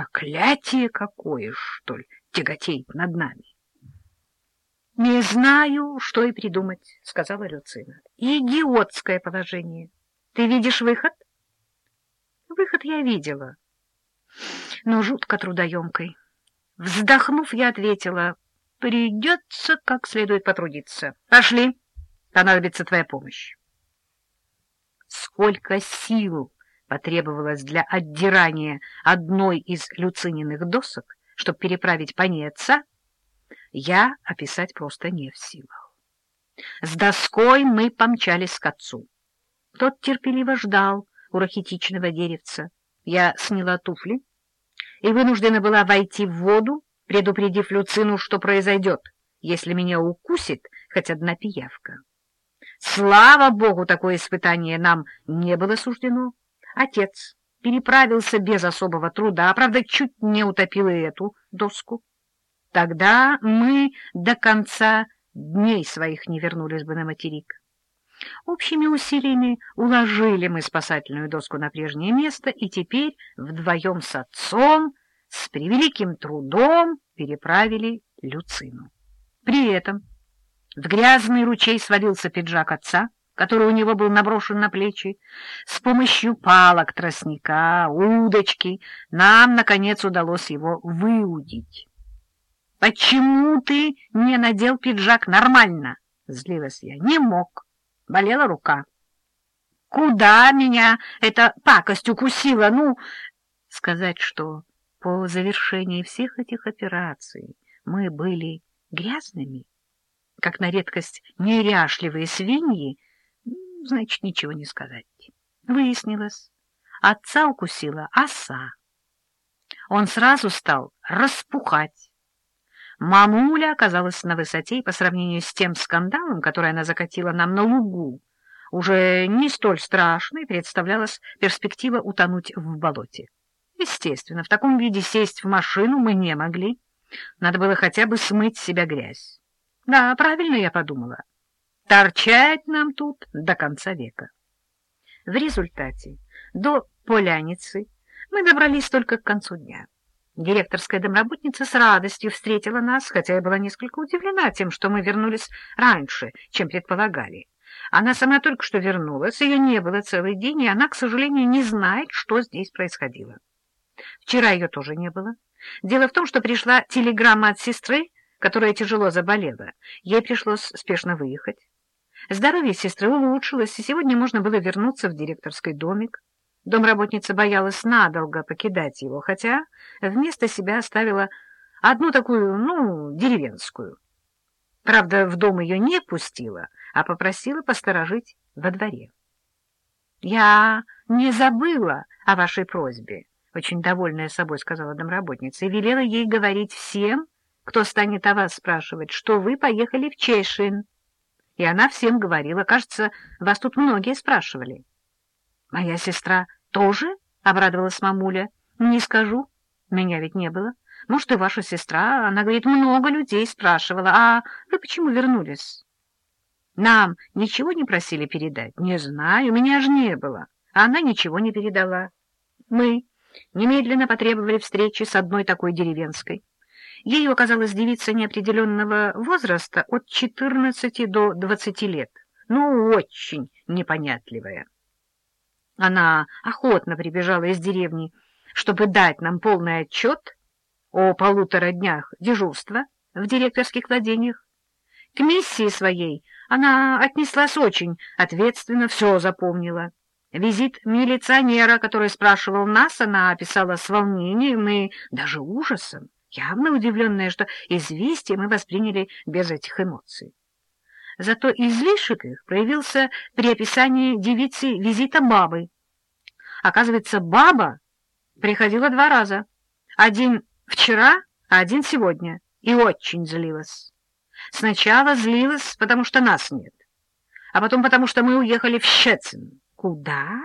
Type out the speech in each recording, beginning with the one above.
проклятие какое, что ли, тяготеет над нами. — Не знаю, что и придумать, — сказала Люцина. — Идиотское положение. Ты видишь выход? Выход я видела, но жутко трудоемкой. Вздохнув, я ответила, придется как следует потрудиться. Пошли, понадобится твоя помощь. Сколько сил потребовалось для отдирания одной из Люцининых досок, чтобы переправить по ней отца, я описать просто не в силах. С доской мы помчались к отцу. Тот терпеливо ждал у рахитичного деревца. Я сняла туфли и вынуждена была войти в воду, предупредив Люцину, что произойдет, если меня укусит хоть одна пиявка. Слава богу, такое испытание нам не было суждено. Отец переправился без особого труда, правда, чуть не утопил и эту доску. Тогда мы до конца дней своих не вернулись бы на материк. Общими усилиями уложили мы спасательную доску на прежнее место, и теперь вдвоем с отцом с превеликим трудом переправили Люцину. При этом в грязный ручей свалился пиджак отца, который у него был наброшен на плечи. С помощью палок тростника, удочки нам, наконец, удалось его выудить. — Почему ты не надел пиджак нормально? — злилась я. — Не мог. Болела рука. — Куда меня эта пакость укусила? Ну, сказать, что по завершении всех этих операций мы были грязными, как на редкость неряшливые свиньи, значит, ничего не сказать. Выяснилось, отца укусила оса. Он сразу стал распухать. Мамуля оказалась на высоте, и по сравнению с тем скандалом, который она закатила нам на лугу, уже не столь страшной представлялась перспектива утонуть в болоте. Естественно, в таком виде сесть в машину мы не могли. Надо было хотя бы смыть себя грязь. Да, правильно я подумала. Торчать нам тут до конца века. В результате до Поляницы мы добрались только к концу дня. Директорская домработница с радостью встретила нас, хотя я была несколько удивлена тем, что мы вернулись раньше, чем предполагали. Она сама только что вернулась, ее не было целый день, и она, к сожалению, не знает, что здесь происходило. Вчера ее тоже не было. Дело в том, что пришла телеграмма от сестры, которая тяжело заболела. Ей пришлось спешно выехать. Здоровье сестры улучшилось, и сегодня можно было вернуться в директорский домик. Домработница боялась надолго покидать его, хотя вместо себя оставила одну такую, ну, деревенскую. Правда, в дом ее не пустила, а попросила посторожить во дворе. — Я не забыла о вашей просьбе, — очень довольная собой сказала домработница, и велела ей говорить всем, кто станет о вас спрашивать, что вы поехали в Чешин. И она всем говорила. Кажется, вас тут многие спрашивали. — Моя сестра тоже? — обрадовалась мамуля. — Не скажу. Меня ведь не было. Может, и ваша сестра. Она говорит, много людей спрашивала. А вы почему вернулись? Нам ничего не просили передать? Не знаю, меня же не было. Она ничего не передала. Мы немедленно потребовали встречи с одной такой деревенской. Ею оказалась девица неопределенного возраста от 14 до 20 лет, ну, очень непонятливая. Она охотно прибежала из деревни, чтобы дать нам полный отчет о полутора днях дежурства в директорских владениях. К миссии своей она отнеслась очень ответственно, все запомнила. Визит милиционера, который спрашивал нас, она описала с волнением и даже ужасом явно удивленная, что известие мы восприняли без этих эмоций. Зато излишек их проявился при описании девицы визита бабы. Оказывается, баба приходила два раза. Один вчера, а один сегодня. И очень злилась. Сначала злилась, потому что нас нет. А потом потому, что мы уехали в Щецин. Куда?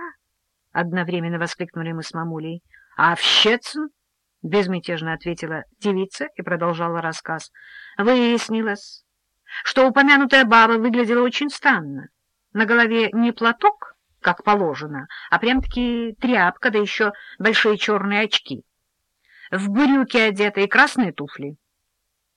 Одновременно воскликнули мы с мамулей. А в Щецин — безмятежно ответила девица и продолжала рассказ. Выяснилось, что упомянутая баба выглядела очень странно. На голове не платок, как положено, а прям-таки тряпка, да еще большие черные очки. в брюки одета и красные туфли.